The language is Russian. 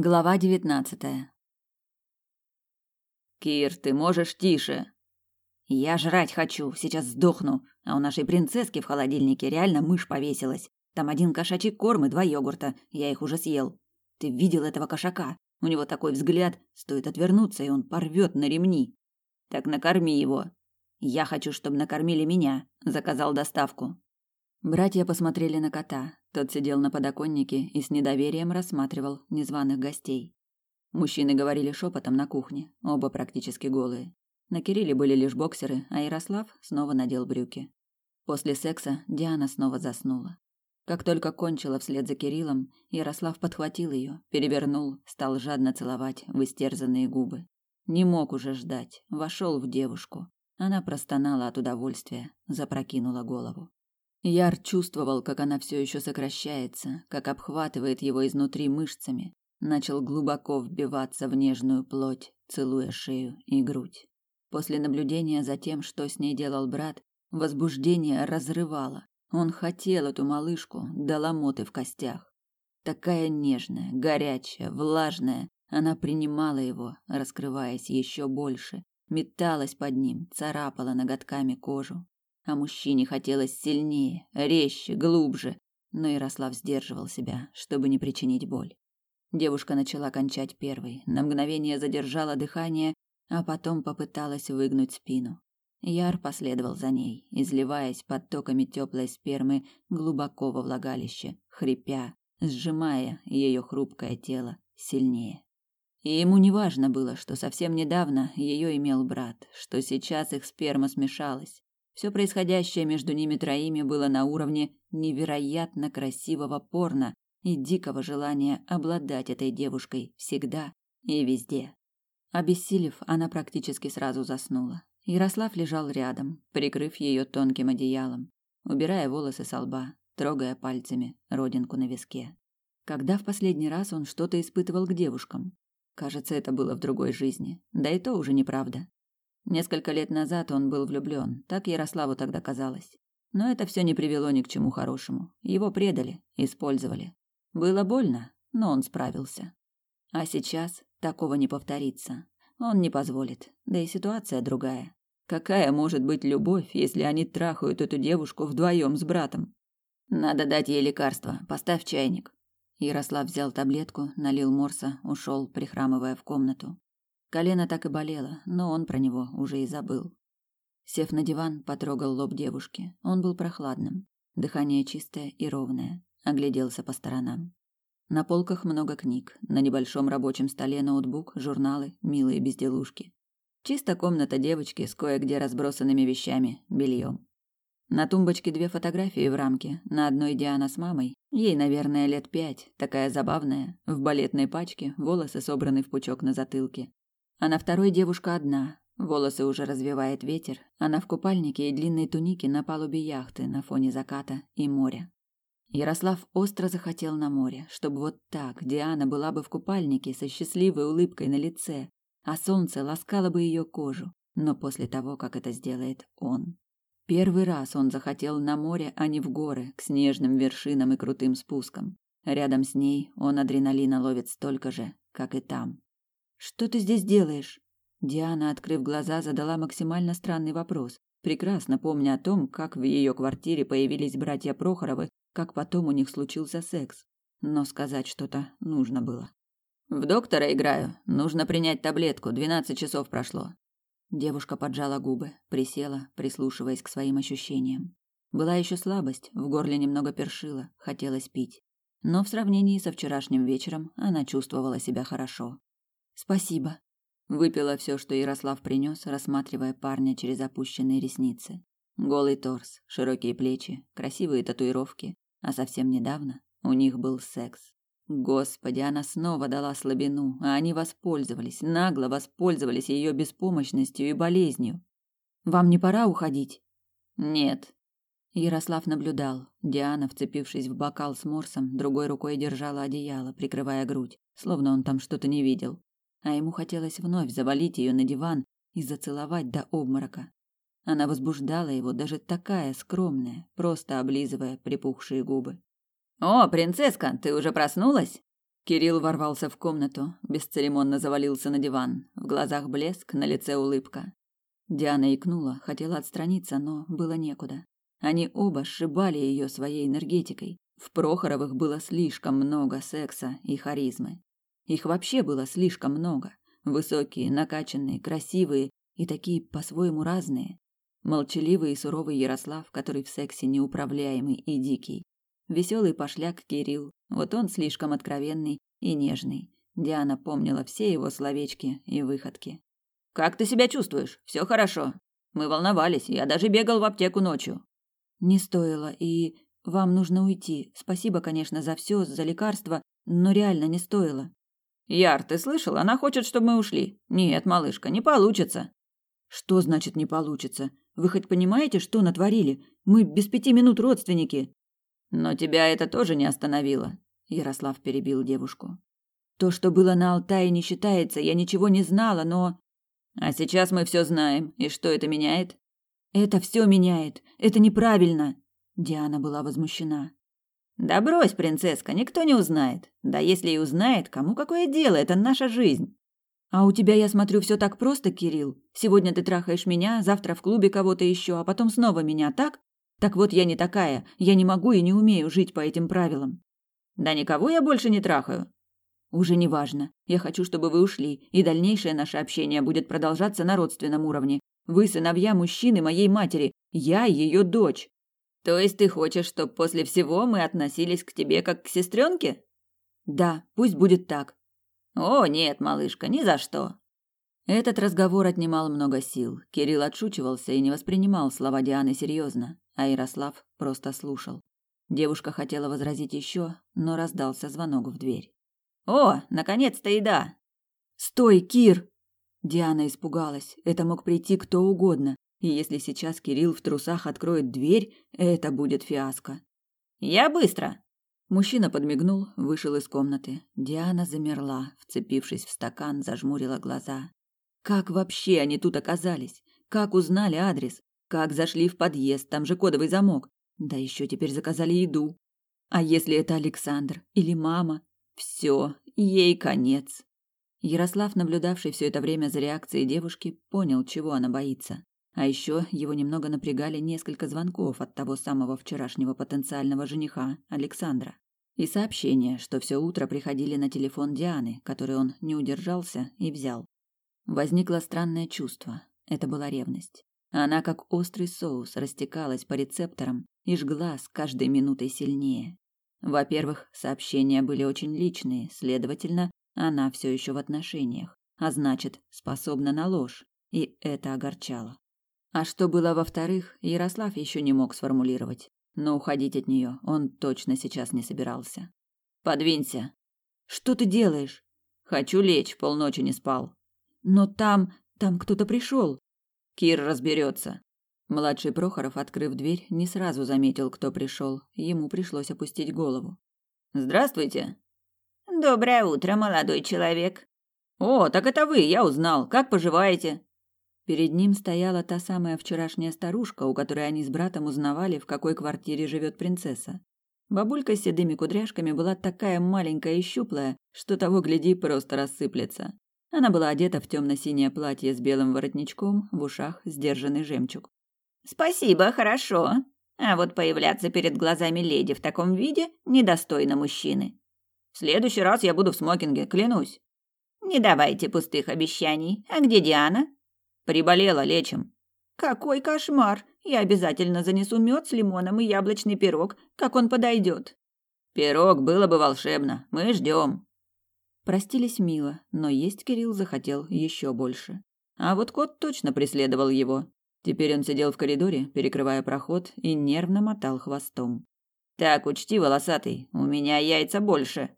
Глава девятнадцатая. Кир, ты можешь тише? Я жрать хочу, сейчас сдохну. А у нашей принцесски в холодильнике реально мышь повесилась. Там один кошачий корм и два йогурта. Я их уже съел. Ты видел этого кошака? У него такой взгляд, стоит отвернуться, и он порвет на ремни. Так накорми его. Я хочу, чтобы накормили меня. Заказал доставку. Братья посмотрели на кота. Тот сидел на подоконнике и с недоверием рассматривал незваных гостей. Мужчины говорили шепотом на кухне, оба практически голые. На Кирилле были лишь боксеры, а Ярослав снова надел брюки. После секса Диана снова заснула. Как только кончила вслед за Кириллом, Ярослав подхватил ее, перевернул, стал жадно целовать в истерзанные губы. Не мог уже ждать, вошел в девушку. Она простонала от удовольствия, запрокинула голову. Яр чувствовал, как она все еще сокращается, как обхватывает его изнутри мышцами, начал глубоко вбиваться в нежную плоть, целуя шею и грудь. После наблюдения за тем, что с ней делал брат, возбуждение разрывало. Он хотел эту малышку до ломоты в костях. Такая нежная, горячая, влажная, она принимала его, раскрываясь еще больше, металась под ним, царапала ноготками кожу, а мужчине хотелось сильнее, резче, глубже, но Ярослав сдерживал себя, чтобы не причинить боль. Девушка начала кончать первой, на мгновение задержала дыхание, а потом попыталась выгнуть спину. Яр последовал за ней, изливаясь потоками теплой спермы глубоко во влагалище, хрипя, сжимая ее хрупкое тело сильнее. И ему не важно было, что совсем недавно ее имел брат, что сейчас их сперма смешалась, все происходящее между ними троими было на уровне невероятно красивого порно и дикого желания обладать этой девушкой всегда и везде. Обессилев, она практически сразу заснула. Ярослав лежал рядом, прикрыв ее тонким одеялом, убирая волосы со лба, трогая пальцами родинку на виске. Когда в последний раз он что-то испытывал к девушкам? Кажется, это было в другой жизни. Да и то уже неправда. Несколько лет назад он был влюблен, так Ярославу тогда казалось. Но это все не привело ни к чему хорошему. Его предали, использовали. Было больно, но он справился. А сейчас такого не повторится. Он не позволит. Да и ситуация другая. Какая может быть любовь, если они трахают эту девушку вдвоем с братом? Надо дать ей лекарство. Поставь чайник. Ярослав взял таблетку, налил морса, ушел, прихрамывая в комнату. Колено так и болело, но он про него уже и забыл. Сев на диван, потрогал лоб девушки. Он был прохладным, дыхание чистое и ровное. Огляделся по сторонам. На полках много книг, на небольшом рабочем столе ноутбук, журналы, милые безделушки. Чисто комната девочки с кое-где разбросанными вещами, бельем. На тумбочке две фотографии в рамке. На одной Диана с мамой. Ей, наверное, лет пять, такая забавная, в балетной пачке, волосы собраны в пучок на затылке. А на второй девушка одна. Волосы уже развивает ветер. Она в купальнике и длинной тунике на палубе яхты на фоне заката и моря. Ярослав остро захотел на море, чтобы вот так Диана была бы в купальнике со счастливой улыбкой на лице, а солнце ласкало бы ее кожу, но после того, как это сделает он. Первый раз он захотел на море, а не в горы, к снежным вершинам и крутым спускам. Рядом с ней он адреналина ловит столько же, как и там. Что ты здесь делаешь? Диана, открыв глаза, задала максимально странный вопрос, прекрасно помня о том, как в ее квартире появились братья Прохоровы, как потом у них случился секс. Но сказать что-то нужно было. В доктора играю. Нужно принять таблетку. Двенадцать часов прошло. Девушка поджала губы, присела, прислушиваясь к своим ощущениям. Была еще слабость, в горле немного першило, хотелось пить. Но в сравнении со вчерашним вечером она чувствовала себя хорошо. Спасибо. Выпила все, что Ярослав принес, рассматривая парня через опущенные ресницы. Голый торс, широкие плечи, красивые татуировки, а совсем недавно у них был секс. Господи, она снова дала слабину, а они воспользовались, нагло воспользовались ее беспомощностью и болезнью. Вам не пора уходить? Нет. Ярослав наблюдал. Диана, вцепившись в бокал с морсом, другой рукой держала одеяло, прикрывая грудь, словно он там что-то не видел а ему хотелось вновь завалить ее на диван и зацеловать до обморока. Она возбуждала его, даже такая скромная, просто облизывая припухшие губы. «О, принцесска, ты уже проснулась?» Кирилл ворвался в комнату, бесцеремонно завалился на диван. В глазах блеск, на лице улыбка. Диана икнула, хотела отстраниться, но было некуда. Они оба сшибали ее своей энергетикой. В Прохоровых было слишком много секса и харизмы. Их вообще было слишком много. Высокие, накачанные, красивые и такие по-своему разные. Молчаливый и суровый Ярослав, который в сексе неуправляемый и дикий. Веселый пошляк Кирилл, вот он слишком откровенный и нежный. Диана помнила все его словечки и выходки. «Как ты себя чувствуешь? Все хорошо. Мы волновались, я даже бегал в аптеку ночью». «Не стоило, и вам нужно уйти. Спасибо, конечно, за все, за лекарства, но реально не стоило». «Яр, ты слышал? Она хочет, чтобы мы ушли. Нет, малышка, не получится». «Что значит не получится? Вы хоть понимаете, что натворили? Мы без пяти минут родственники». Но тебя это тоже не остановило, Ярослав перебил девушку. То, что было на Алтае, не считается. Я ничего не знала, но А сейчас мы все знаем. И что это меняет? Это все меняет. Это неправильно. Диана была возмущена. Да брось, принцесска, никто не узнает. Да если и узнает, кому какое дело? Это наша жизнь. А у тебя, я смотрю, все так просто, Кирилл. Сегодня ты трахаешь меня, завтра в клубе кого-то еще, а потом снова меня, так? Так вот, я не такая. Я не могу и не умею жить по этим правилам. Да никого я больше не трахаю. Уже не важно. Я хочу, чтобы вы ушли, и дальнейшее наше общение будет продолжаться на родственном уровне. Вы сыновья мужчины моей матери, я ее дочь. То есть ты хочешь, чтобы после всего мы относились к тебе как к сестренке? Да, пусть будет так. О, нет, малышка, ни за что. Этот разговор отнимал много сил. Кирилл отшучивался и не воспринимал слова Дианы серьезно а Ярослав просто слушал. Девушка хотела возразить еще, но раздался звонок в дверь. «О, наконец-то еда!» «Стой, Кир!» Диана испугалась. Это мог прийти кто угодно, и если сейчас Кирилл в трусах откроет дверь, это будет фиаско. «Я быстро!» Мужчина подмигнул, вышел из комнаты. Диана замерла, вцепившись в стакан, зажмурила глаза. Как вообще они тут оказались? Как узнали адрес? Как зашли в подъезд, там же кодовый замок. Да еще теперь заказали еду. А если это Александр или мама? Все, ей конец. Ярослав, наблюдавший все это время за реакцией девушки, понял, чего она боится. А еще его немного напрягали несколько звонков от того самого вчерашнего потенциального жениха, Александра. И сообщения, что все утро приходили на телефон Дианы, который он не удержался и взял. Возникло странное чувство. Это была ревность. Она, как острый соус, растекалась по рецепторам и жгла с каждой минутой сильнее. Во-первых, сообщения были очень личные, следовательно, она все еще в отношениях, а значит, способна на ложь, и это огорчало. А что было во-вторых, Ярослав еще не мог сформулировать, но уходить от нее он точно сейчас не собирался. «Подвинься!» «Что ты делаешь?» «Хочу лечь, полночи не спал». «Но там... там кто-то пришел!» Кир разберется. Младший Прохоров, открыв дверь, не сразу заметил, кто пришел. Ему пришлось опустить голову. Здравствуйте. Доброе утро, молодой человек. О, так это вы, я узнал. Как поживаете? Перед ним стояла та самая вчерашняя старушка, у которой они с братом узнавали, в какой квартире живет принцесса. Бабулька с седыми кудряшками была такая маленькая и щуплая, что того гляди просто рассыплется. Она была одета в темно-синее платье с белым воротничком, в ушах сдержанный жемчуг. «Спасибо, хорошо. А вот появляться перед глазами леди в таком виде недостойно мужчины. В следующий раз я буду в смокинге, клянусь». «Не давайте пустых обещаний. А где Диана?» «Приболела, лечим». «Какой кошмар! Я обязательно занесу мед с лимоном и яблочный пирог, как он подойдет». «Пирог было бы волшебно. Мы ждем. Простились мило, но есть Кирилл захотел еще больше. А вот кот точно преследовал его. Теперь он сидел в коридоре, перекрывая проход, и нервно мотал хвостом. «Так, учти, волосатый, у меня яйца больше».